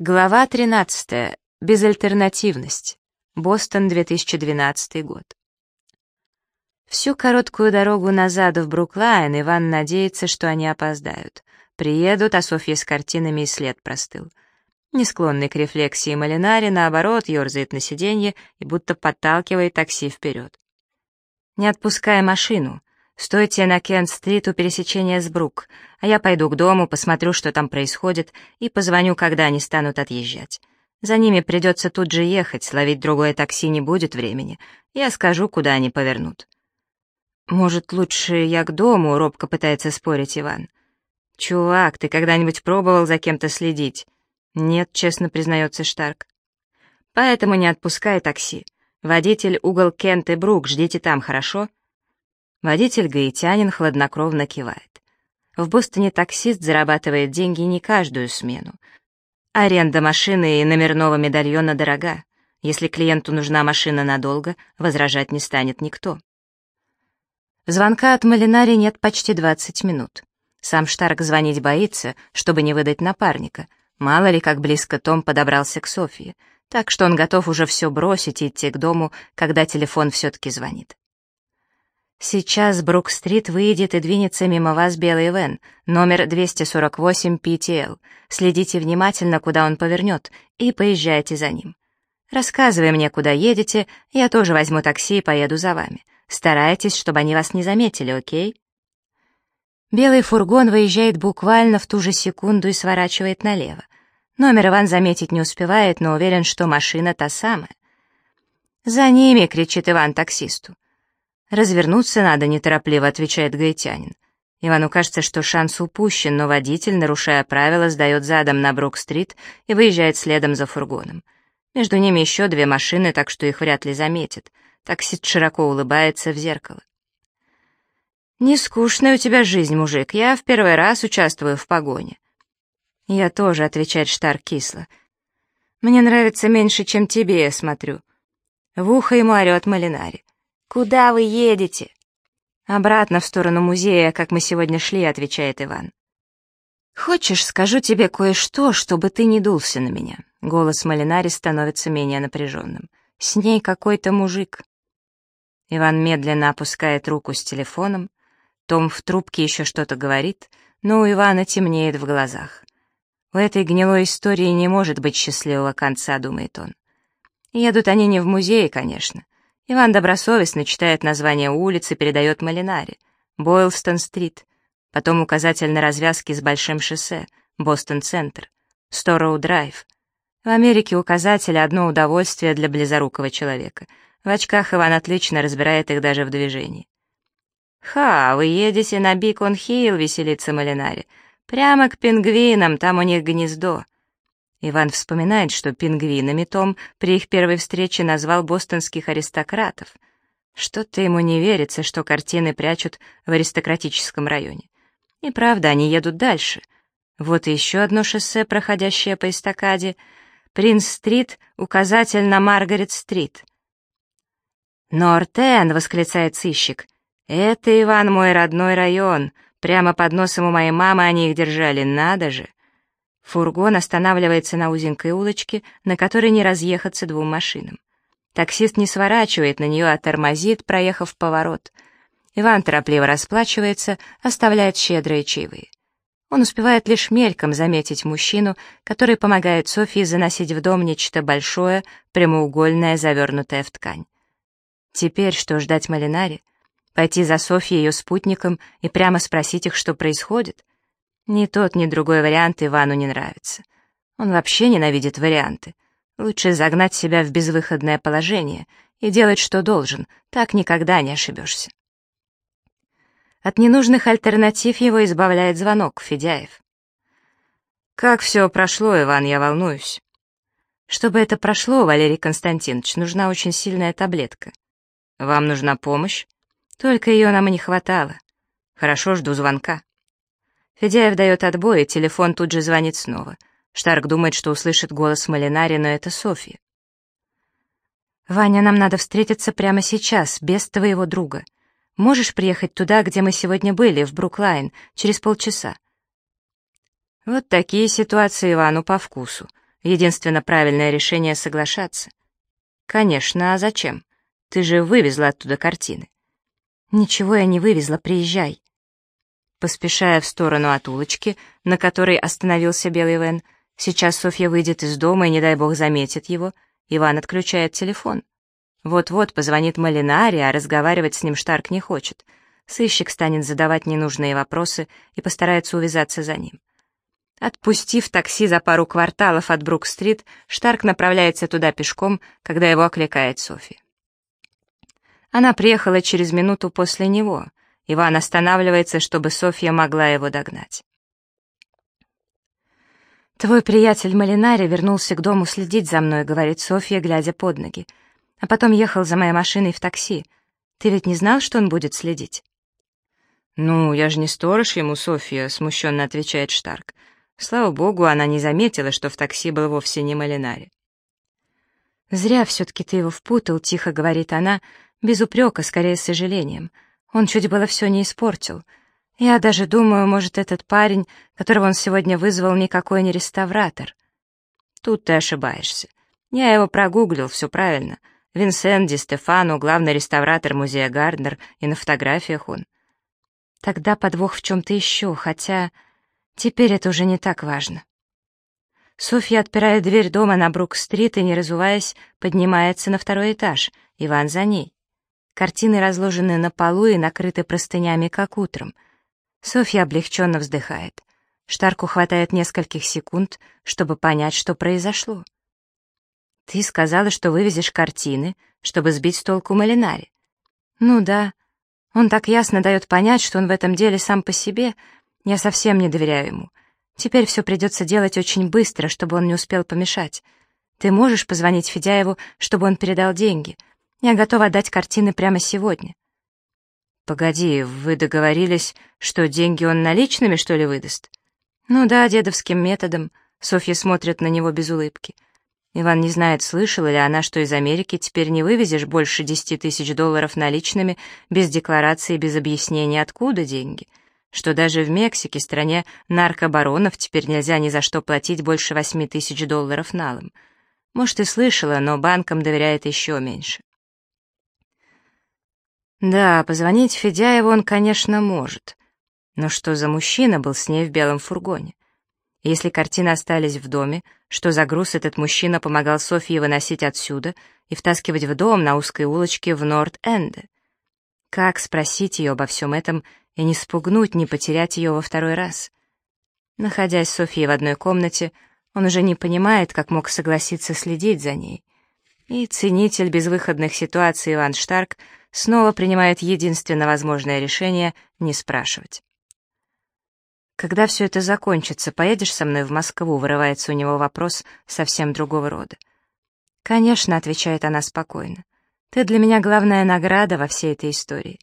Глава 13. Безальтернативность. Бостон, 2012 год. Всю короткую дорогу назад в Бруклайн Иван надеется, что они опоздают. Приедут, а Софья с картинами и след простыл. Не склонный к рефлексии Малинари, наоборот, ерзает на сиденье и будто подталкивает такси вперед. Не отпуская машину, Стойте на Кент-стрит у пересечения с Брук, а я пойду к дому, посмотрю, что там происходит, и позвоню, когда они станут отъезжать. За ними придется тут же ехать, ловить другое такси не будет времени. Я скажу, куда они повернут. «Может, лучше я к дому?» — робко пытается спорить Иван. «Чувак, ты когда-нибудь пробовал за кем-то следить?» «Нет», — честно признается Штарк. «Поэтому не отпускай такси. Водитель угол Кент и Брук, ждите там, хорошо?» Водитель гаитянин хладнокровно кивает. В Бостоне таксист зарабатывает деньги не каждую смену. Аренда машины и номерного медальона дорога. Если клиенту нужна машина надолго, возражать не станет никто. Звонка от Малинари нет почти 20 минут. Сам Штарк звонить боится, чтобы не выдать напарника. Мало ли, как близко Том подобрался к Софии. Так что он готов уже все бросить и идти к дому, когда телефон все-таки звонит. Сейчас Брук-стрит выйдет и двинется мимо вас белый вен, номер 248 PTL. Следите внимательно, куда он повернет, и поезжайте за ним. Рассказывай мне, куда едете, я тоже возьму такси и поеду за вами. Старайтесь, чтобы они вас не заметили, окей? Белый фургон выезжает буквально в ту же секунду и сворачивает налево. Номер Иван заметить не успевает, но уверен, что машина та самая. «За ними!» — кричит Иван таксисту. «Развернуться надо», — неторопливо отвечает гаитянин. Ивану кажется, что шанс упущен, но водитель, нарушая правила, сдает задом на Брук-стрит и выезжает следом за фургоном. Между ними еще две машины, так что их вряд ли заметят. Таксист широко улыбается в зеркало. «Не скучная у тебя жизнь, мужик. Я в первый раз участвую в погоне». «Я тоже», — отвечает Штар кисло. «Мне нравится меньше, чем тебе, я смотрю». В ухо ему орет Малинари. «Куда вы едете?» «Обратно в сторону музея, как мы сегодня шли», — отвечает Иван. «Хочешь, скажу тебе кое-что, чтобы ты не дулся на меня?» Голос Малинари становится менее напряженным. «С ней какой-то мужик». Иван медленно опускает руку с телефоном. Том в трубке еще что-то говорит, но у Ивана темнеет в глазах. У этой гнилой истории не может быть счастливого конца, думает он. Едут они не в музей, конечно. Иван добросовестно читает название улицы, передает Малинаре. Бойлстон-стрит. Потом указатель на развязке с Большим шоссе. Бостон-центр. Стороу-драйв. В Америке указатели — одно удовольствие для близорукого человека. В очках Иван отлично разбирает их даже в движении. «Ха, вы едете на Бикон-Хилл», — веселится Малинари. «Прямо к пингвинам, там у них гнездо». Иван вспоминает, что пингвинами Том при их первой встрече назвал бостонских аристократов. Что-то ему не верится, что картины прячут в аристократическом районе. И правда, они едут дальше. Вот еще одно шоссе, проходящее по эстакаде. Принц-стрит, указатель на Маргарет-стрит. «Нортен!» — восклицает сыщик. «Это, Иван, мой родной район. Прямо под носом у моей мамы они их держали, надо же!» Фургон останавливается на узенькой улочке, на которой не разъехаться двум машинам. Таксист не сворачивает на нее, а тормозит, проехав поворот. Иван торопливо расплачивается, оставляет щедрые чаевые. Он успевает лишь мельком заметить мужчину, который помогает Софии заносить в дом нечто большое, прямоугольное, завернутое в ткань. Теперь что ждать Малинаре? Пойти за Софьей ее спутником и прямо спросить их, что происходит? Ни тот, ни другой вариант Ивану не нравится. Он вообще ненавидит варианты. Лучше загнать себя в безвыходное положение и делать, что должен, так никогда не ошибешься. От ненужных альтернатив его избавляет звонок Федяев. «Как все прошло, Иван, я волнуюсь». «Чтобы это прошло, Валерий Константинович, нужна очень сильная таблетка». «Вам нужна помощь?» «Только ее нам и не хватало». «Хорошо, жду звонка». Федяев дает отбой, и телефон тут же звонит снова. Штарк думает, что услышит голос Малинари, но это Софья. «Ваня, нам надо встретиться прямо сейчас, без твоего друга. Можешь приехать туда, где мы сегодня были, в Бруклайн, через полчаса?» Вот такие ситуации Ивану по вкусу. Единственно правильное решение — соглашаться. Конечно, а зачем? Ты же вывезла оттуда картины. Ничего я не вывезла, приезжай. Поспешая в сторону от улочки, на которой остановился белый Вен, сейчас Софья выйдет из дома и, не дай бог, заметит его, Иван отключает телефон. Вот-вот позвонит Малинари, а разговаривать с ним Штарк не хочет. Сыщик станет задавать ненужные вопросы и постарается увязаться за ним. Отпустив такси за пару кварталов от Брук-стрит, Штарк направляется туда пешком, когда его окликает Софья. Она приехала через минуту после него. Иван останавливается, чтобы Софья могла его догнать. «Твой приятель Малинари вернулся к дому следить за мной», — говорит Софья, глядя под ноги. «А потом ехал за моей машиной в такси. Ты ведь не знал, что он будет следить?» «Ну, я же не сторож ему, Софья», — смущенно отвечает Штарк. Слава богу, она не заметила, что в такси был вовсе не Малинари. «Зря все-таки ты его впутал», — тихо говорит она, без упрека, скорее с сожалением. Он чуть было все не испортил. Я даже думаю, может, этот парень, которого он сегодня вызвал, никакой не реставратор. Тут ты ошибаешься. Я его прогуглил, все правильно. Винсент Ди Стефано, главный реставратор музея Гарднер, и на фотографиях он. Тогда подвох в чем-то еще, хотя теперь это уже не так важно. Софья отпирает дверь дома на Брук-стрит и, не разуваясь, поднимается на второй этаж. Иван за ней. Картины разложены на полу и накрыты простынями, как утром. Софья облегченно вздыхает. Штарку хватает нескольких секунд, чтобы понять, что произошло. «Ты сказала, что вывезешь картины, чтобы сбить с толку Малинари». «Ну да. Он так ясно дает понять, что он в этом деле сам по себе. Я совсем не доверяю ему. Теперь все придется делать очень быстро, чтобы он не успел помешать. Ты можешь позвонить Федяеву, чтобы он передал деньги?» Я готова отдать картины прямо сегодня. Погоди, вы договорились, что деньги он наличными, что ли, выдаст? Ну да, дедовским методом. Софья смотрит на него без улыбки. Иван не знает, слышала ли она, что из Америки теперь не вывезешь больше десяти тысяч долларов наличными, без декларации, без объяснения, откуда деньги. Что даже в Мексике, стране наркобаронов, теперь нельзя ни за что платить больше восьми тысяч долларов налом. Может, и слышала, но банкам доверяет еще меньше. Да, позвонить Федяеву он, конечно, может. Но что за мужчина был с ней в белом фургоне? Если картины остались в доме, что за груз этот мужчина помогал Софье выносить отсюда и втаскивать в дом на узкой улочке в Норт-Энде? Как спросить ее обо всем этом и не спугнуть, не потерять ее во второй раз? Находясь с Софьей в одной комнате, он уже не понимает, как мог согласиться следить за ней. И ценитель безвыходных ситуаций Иван Штарк — снова принимает единственно возможное решение не спрашивать. «Когда все это закончится, поедешь со мной в Москву?» — вырывается у него вопрос совсем другого рода. «Конечно», — отвечает она спокойно. «Ты для меня главная награда во всей этой истории».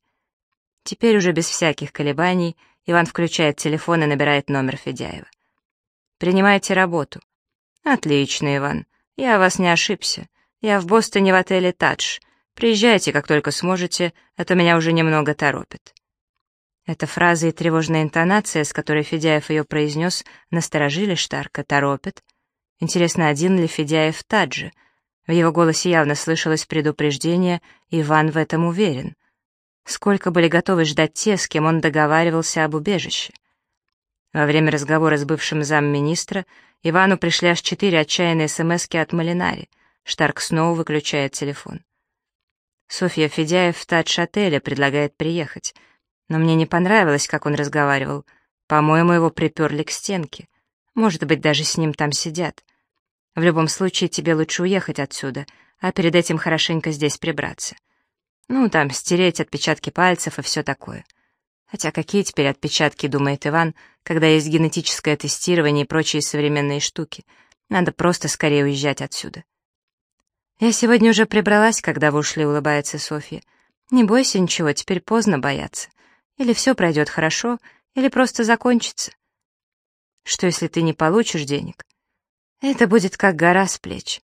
Теперь уже без всяких колебаний Иван включает телефон и набирает номер Федяева. «Принимайте работу». «Отлично, Иван. Я вас не ошибся. Я в Бостоне в отеле «Тадж». Приезжайте, как только сможете, а то меня уже немного торопит». Эта фраза и тревожная интонация, с которой Федяев ее произнес, насторожили Штарка, торопит. Интересно, один ли Федяев Таджи? В его голосе явно слышалось предупреждение, Иван в этом уверен. Сколько были готовы ждать те, с кем он договаривался об убежище? Во время разговора с бывшим замминистра Ивану пришли аж четыре отчаянные смски от Малинари. Штарк снова выключает телефон. Софья Федяев в тадж-отеле предлагает приехать. Но мне не понравилось, как он разговаривал. По-моему, его приперли к стенке. Может быть, даже с ним там сидят. В любом случае, тебе лучше уехать отсюда, а перед этим хорошенько здесь прибраться. Ну, там, стереть отпечатки пальцев и все такое. Хотя какие теперь отпечатки, думает Иван, когда есть генетическое тестирование и прочие современные штуки. Надо просто скорее уезжать отсюда. «Я сегодня уже прибралась, когда вы ушли», — улыбается Софья. «Не бойся ничего, теперь поздно бояться. Или все пройдет хорошо, или просто закончится. Что, если ты не получишь денег? Это будет как гора с плеч».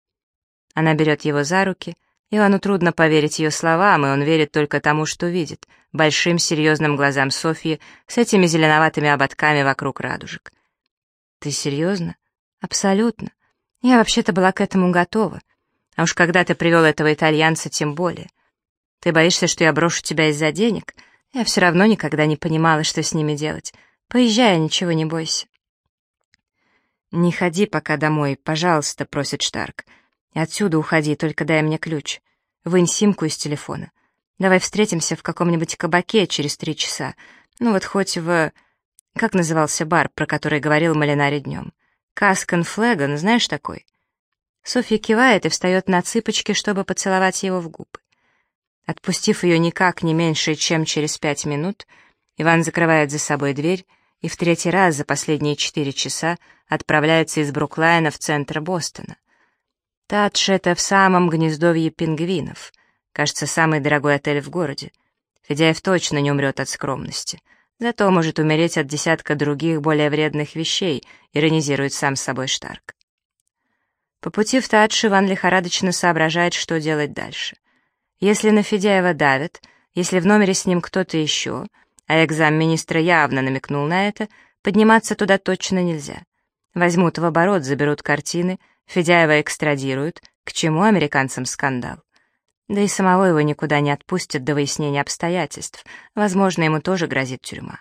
Она берет его за руки, Ивану трудно поверить ее словам, и он верит только тому, что видит, большим серьезным глазам Софьи с этими зеленоватыми ободками вокруг радужек. «Ты серьезно?» «Абсолютно. Я вообще-то была к этому готова. А уж когда ты привел этого итальянца, тем более. Ты боишься, что я брошу тебя из-за денег? Я все равно никогда не понимала, что с ними делать. Поезжай, а ничего не бойся. «Не ходи пока домой, пожалуйста», — просит Штарк. «Отсюда уходи, только дай мне ключ. Вынь симку из телефона. Давай встретимся в каком-нибудь кабаке через три часа. Ну вот хоть в... Как назывался бар, про который говорил Малинари днем? Каскан Флэгон, знаешь такой?» Софья кивает и встает на цыпочки, чтобы поцеловать его в губы. Отпустив ее никак не меньше, чем через пять минут, Иван закрывает за собой дверь и в третий раз за последние четыре часа отправляется из Бруклайна в центр Бостона. Тадж — это в самом гнездовье пингвинов. Кажется, самый дорогой отель в городе. Федяев точно не умрет от скромности. Зато может умереть от десятка других более вредных вещей, иронизирует сам собой Штарк. По пути в Тадж Иван лихорадочно соображает, что делать дальше. Если на Федяева давят, если в номере с ним кто-то еще — а экзам-министра явно намекнул на это, подниматься туда точно нельзя. Возьмут в оборот, заберут картины, Федяева экстрадируют, к чему американцам скандал. Да и самого его никуда не отпустят до выяснения обстоятельств, возможно, ему тоже грозит тюрьма.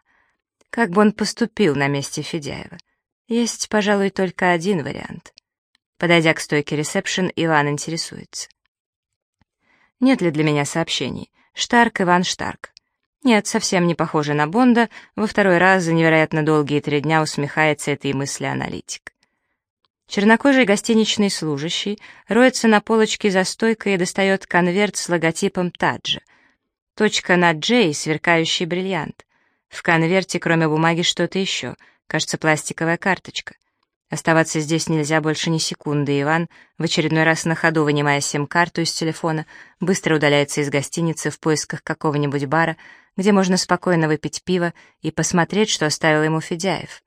Как бы он поступил на месте Федяева? Есть, пожалуй, только один вариант. Подойдя к стойке ресепшн, Иван интересуется. «Нет ли для меня сообщений? Штарк Иван Штарк. Нет, совсем не похоже на Бонда, во второй раз за невероятно долгие три дня усмехается этой мысли аналитик. Чернокожий гостиничный служащий роется на полочке за стойкой и достает конверт с логотипом Таджа. Точка над «Джей» — сверкающий бриллиант. В конверте, кроме бумаги, что-то еще, кажется, пластиковая карточка. Оставаться здесь нельзя больше ни секунды, Иван, в очередной раз на ходу вынимая сим-карту из телефона, быстро удаляется из гостиницы в поисках какого-нибудь бара, где можно спокойно выпить пиво и посмотреть, что оставил ему Федяев.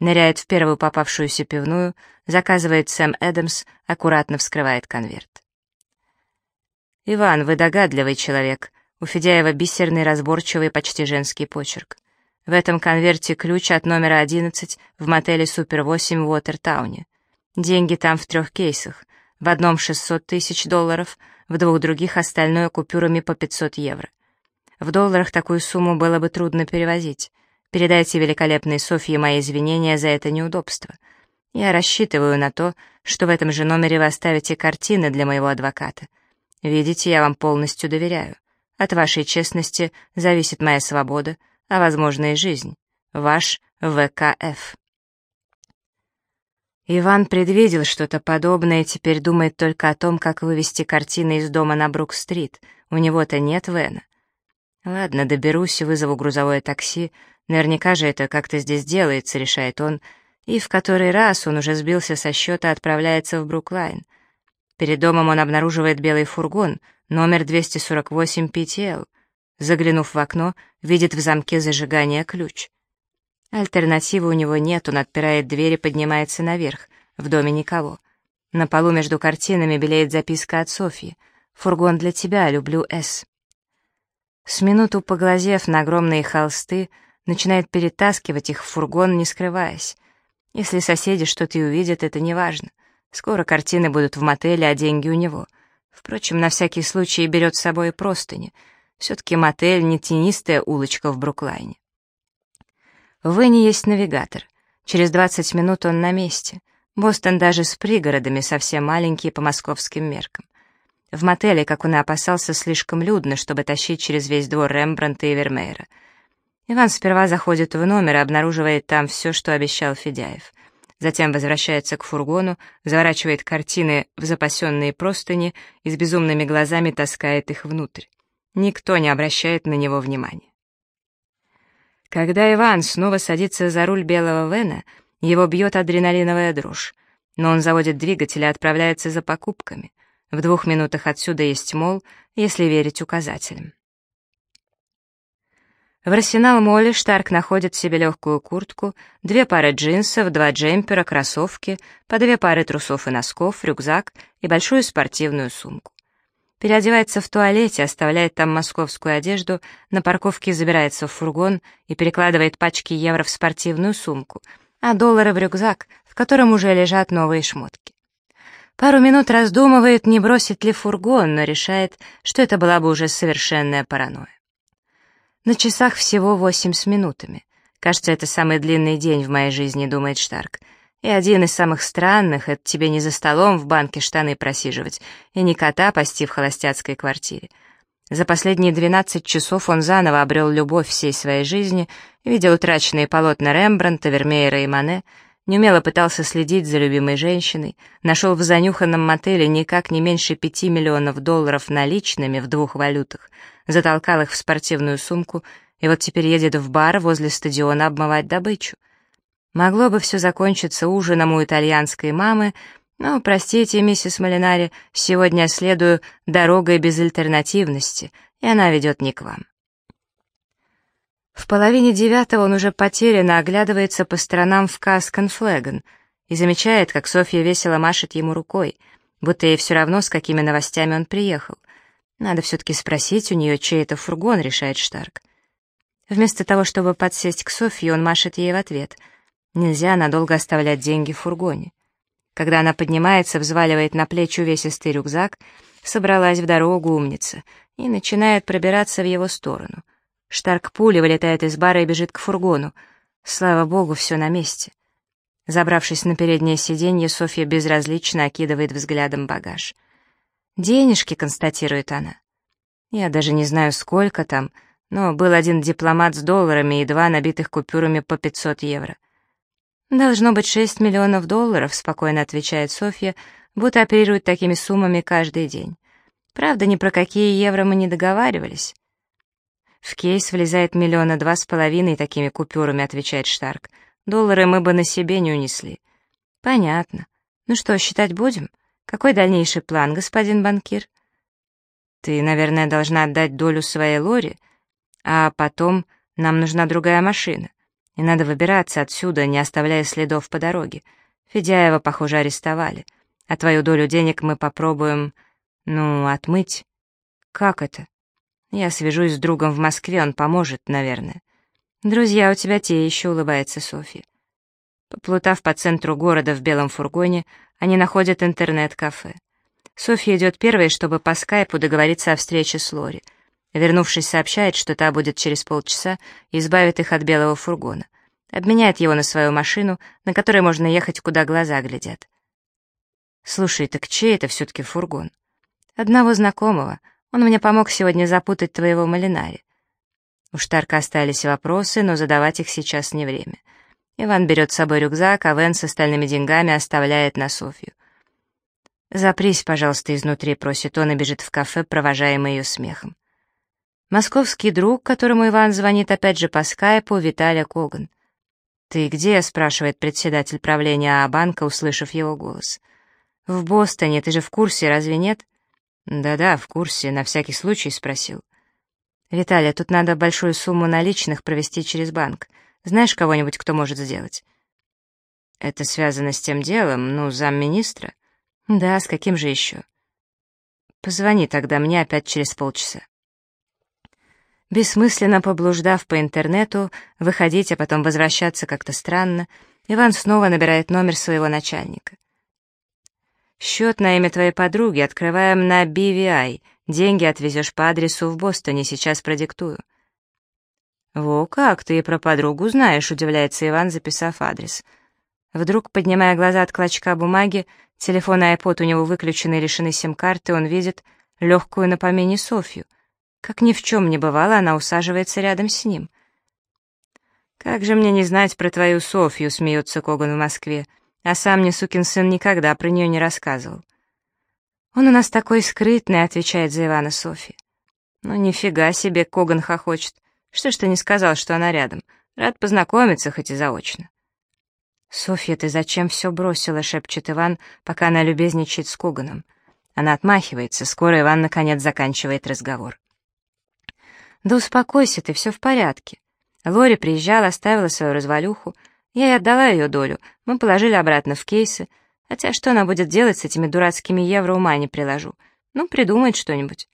Ныряет в первую попавшуюся пивную, заказывает Сэм Эдамс, аккуратно вскрывает конверт. «Иван, вы догадливый человек», у Федяева бисерный, разборчивый, почти женский почерк. В этом конверте ключ от номера 11 в мотеле «Супер-8» в Уотертауне. Деньги там в трех кейсах. В одном 600 тысяч долларов, в двух других остальное купюрами по 500 евро. В долларах такую сумму было бы трудно перевозить. Передайте великолепной Софье мои извинения за это неудобство. Я рассчитываю на то, что в этом же номере вы оставите картины для моего адвоката. Видите, я вам полностью доверяю. От вашей честности зависит моя свобода, а, возможно, и жизнь. Ваш ВКФ. Иван предвидел что-то подобное и теперь думает только о том, как вывести картины из дома на Брук-стрит. У него-то нет Вена. Ладно, доберусь, вызову грузовое такси. Наверняка же это как-то здесь делается, решает он. И в который раз он уже сбился со счета, отправляется в Бруклайн. Перед домом он обнаруживает белый фургон, номер 248 PTL. Заглянув в окно, видит в замке зажигания ключ. Альтернативы у него нет, он отпирает дверь и поднимается наверх. В доме никого. На полу между картинами белеет записка от Софьи. «Фургон для тебя, люблю С». С минуту поглазев на огромные холсты, начинает перетаскивать их в фургон, не скрываясь. Если соседи что-то и увидят, это не важно. Скоро картины будут в мотеле, а деньги у него. Впрочем, на всякий случай берет с собой простыни. Все-таки мотель не тенистая улочка в Бруклайне. В Вене есть навигатор. Через 20 минут он на месте. Бостон даже с пригородами совсем маленький по московским меркам. В мотеле, как он и опасался, слишком людно, чтобы тащить через весь двор Рембрандта и Вермеера. Иван сперва заходит в номер и обнаруживает там все, что обещал Федяев. Затем возвращается к фургону, заворачивает картины в запасенные простыни и с безумными глазами таскает их внутрь. Никто не обращает на него внимания. Когда Иван снова садится за руль белого Вена, его бьет адреналиновая дрожь, но он заводит двигатель и отправляется за покупками. В двух минутах отсюда есть мол, если верить указателям. В арсенал-моле Штарк находит себе легкую куртку, две пары джинсов, два джемпера, кроссовки, по две пары трусов и носков, рюкзак и большую спортивную сумку. Переодевается в туалете, оставляет там московскую одежду, на парковке забирается в фургон и перекладывает пачки евро в спортивную сумку, а доллары в рюкзак, в котором уже лежат новые шмотки. Пару минут раздумывает, не бросить ли фургон, но решает, что это была бы уже совершенная паранойя. На часах всего восемь с минутами. Кажется, это самый длинный день в моей жизни, думает Штарк. И один из самых странных — это тебе не за столом в банке штаны просиживать, и не кота пасти в холостяцкой квартире. За последние двенадцать часов он заново обрел любовь всей своей жизни, видел утраченные полотна Рембрандта, Вермеера и Мане, неумело пытался следить за любимой женщиной, нашел в занюханном мотеле никак не меньше пяти миллионов долларов наличными в двух валютах, затолкал их в спортивную сумку и вот теперь едет в бар возле стадиона обмывать добычу. Могло бы все закончиться ужином у итальянской мамы, но, простите, миссис Малинари, сегодня следую дорогой без альтернативности, и она ведет не к вам. В половине девятого он уже потерянно оглядывается по сторонам в Касканфлеган и замечает, как Софья весело машет ему рукой, будто ей все равно, с какими новостями он приехал. Надо все-таки спросить у нее, чей это фургон, решает Штарк. Вместо того, чтобы подсесть к Софье, он машет ей в ответ — Нельзя надолго оставлять деньги в фургоне. Когда она поднимается, взваливает на плечи увесистый рюкзак, собралась в дорогу умница и начинает пробираться в его сторону. Штарк пули вылетает из бара и бежит к фургону. Слава богу, все на месте. Забравшись на переднее сиденье, Софья безразлично окидывает взглядом багаж. «Денежки», — констатирует она. «Я даже не знаю, сколько там, но был один дипломат с долларами и два набитых купюрами по 500 евро. «Должно быть шесть миллионов долларов», — спокойно отвечает Софья, будто оперирует такими суммами каждый день. Правда, ни про какие евро мы не договаривались. В кейс влезает миллиона два с половиной такими купюрами, отвечает Штарк. Доллары мы бы на себе не унесли. Понятно. Ну что, считать будем? Какой дальнейший план, господин банкир? Ты, наверное, должна отдать долю своей Лоре, а потом нам нужна другая машина. И надо выбираться отсюда, не оставляя следов по дороге. Федяева, похоже, арестовали. А твою долю денег мы попробуем, ну, отмыть. Как это? Я свяжусь с другом в Москве, он поможет, наверное. Друзья у тебя те еще, улыбается Софья. Поплутав по центру города в белом фургоне, они находят интернет-кафе. Софья идет первой, чтобы по скайпу договориться о встрече с Лори. Вернувшись, сообщает, что та будет через полчаса и избавит их от белого фургона. Обменяет его на свою машину, на которой можно ехать, куда глаза глядят. «Слушай, так чей это все-таки фургон?» «Одного знакомого. Он мне помог сегодня запутать твоего малинари». У Штарка остались вопросы, но задавать их сейчас не время. Иван берет с собой рюкзак, а Вен с остальными деньгами оставляет на Софью. «Запрись, пожалуйста, изнутри», — просит он и бежит в кафе, провожаемый ее смехом. Московский друг, которому Иван звонит опять же по скайпу, Виталий Коган. «Ты где?» — спрашивает председатель правления А-банка, услышав его голос. «В Бостоне, ты же в курсе, разве нет?» «Да-да, в курсе, на всякий случай спросил». «Виталий, тут надо большую сумму наличных провести через банк. Знаешь кого-нибудь, кто может сделать?» «Это связано с тем делом, ну, замминистра?» «Да, с каким же еще?» «Позвони тогда мне опять через полчаса». Бессмысленно поблуждав по интернету, выходить, а потом возвращаться как-то странно, Иван снова набирает номер своего начальника. «Счет на имя твоей подруги открываем на BVI. Деньги отвезешь по адресу в Бостоне, сейчас продиктую». «Во как, ты и про подругу знаешь», — удивляется Иван, записав адрес. Вдруг, поднимая глаза от клочка бумаги, телефон и iPod у него выключены и решены сим-карты, он видит легкую на помине Софью — как ни в чем не бывало, она усаживается рядом с ним. «Как же мне не знать про твою Софью?» — смеется Коган в Москве. А сам мне, сукин сын, никогда про нее не рассказывал. «Он у нас такой скрытный», — отвечает за Ивана Софья. «Ну, нифига себе», — Коган хохочет. «Что ж ты не сказал, что она рядом? Рад познакомиться, хоть и заочно». «Софья, ты зачем все бросила?» — шепчет Иван, пока она любезничает с Коганом. Она отмахивается, скоро Иван наконец заканчивает разговор. «Да успокойся ты, все в порядке». Лори приезжала, оставила свою развалюху. Я ей отдала ее долю, мы положили обратно в кейсы. Хотя что она будет делать с этими дурацкими евро, ума не приложу. Ну, придумает что-нибудь.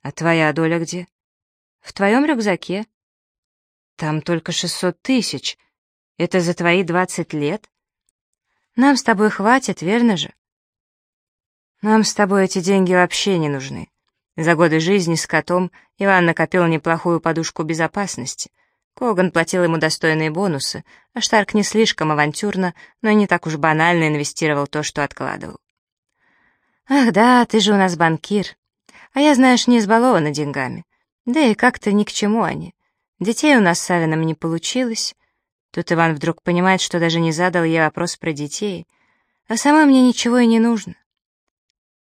А твоя доля где? В твоем рюкзаке. Там только шестьсот тысяч. Это за твои двадцать лет? Нам с тобой хватит, верно же? Нам с тобой эти деньги вообще не нужны. За годы жизни с котом Иван накопил неплохую подушку безопасности. Коган платил ему достойные бонусы, а Штарк не слишком авантюрно, но и не так уж банально инвестировал то, что откладывал. «Ах да, ты же у нас банкир. А я, знаешь, не избалована деньгами. Да и как-то ни к чему они. Детей у нас с Савином не получилось. Тут Иван вдруг понимает, что даже не задал ей вопрос про детей. А сама мне ничего и не нужно.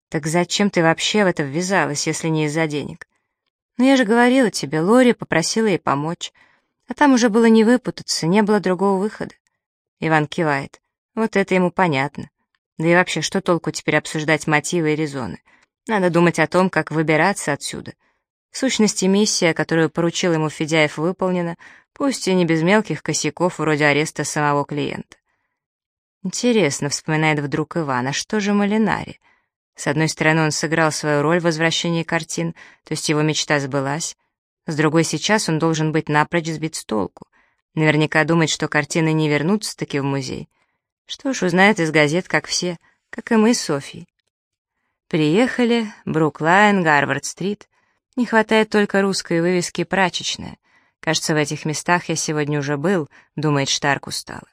Так зачем ты вообще в это ввязалась, если не из-за денег? Ну я же говорила тебе, Лори попросила ей помочь. А там уже было не выпутаться, не было другого выхода. Иван кивает. Вот это ему понятно. Да и вообще, что толку теперь обсуждать мотивы и резоны? Надо думать о том, как выбираться отсюда. В сущности, миссия, которую поручил ему Федяев, выполнена, пусть и не без мелких косяков, вроде ареста самого клиента. Интересно, вспоминает вдруг Иван, а что же Малинари? С одной стороны, он сыграл свою роль в возвращении картин, то есть его мечта сбылась. С другой, сейчас он должен быть напрочь сбит с толку. Наверняка думает, что картины не вернутся-таки в музей. Что ж, узнает из газет, как все, как и мы с Софьей. Приехали, Бруклайн, Гарвард-стрит. Не хватает только русской вывески «Прачечная». Кажется, в этих местах я сегодня уже был, думает Штарк устало.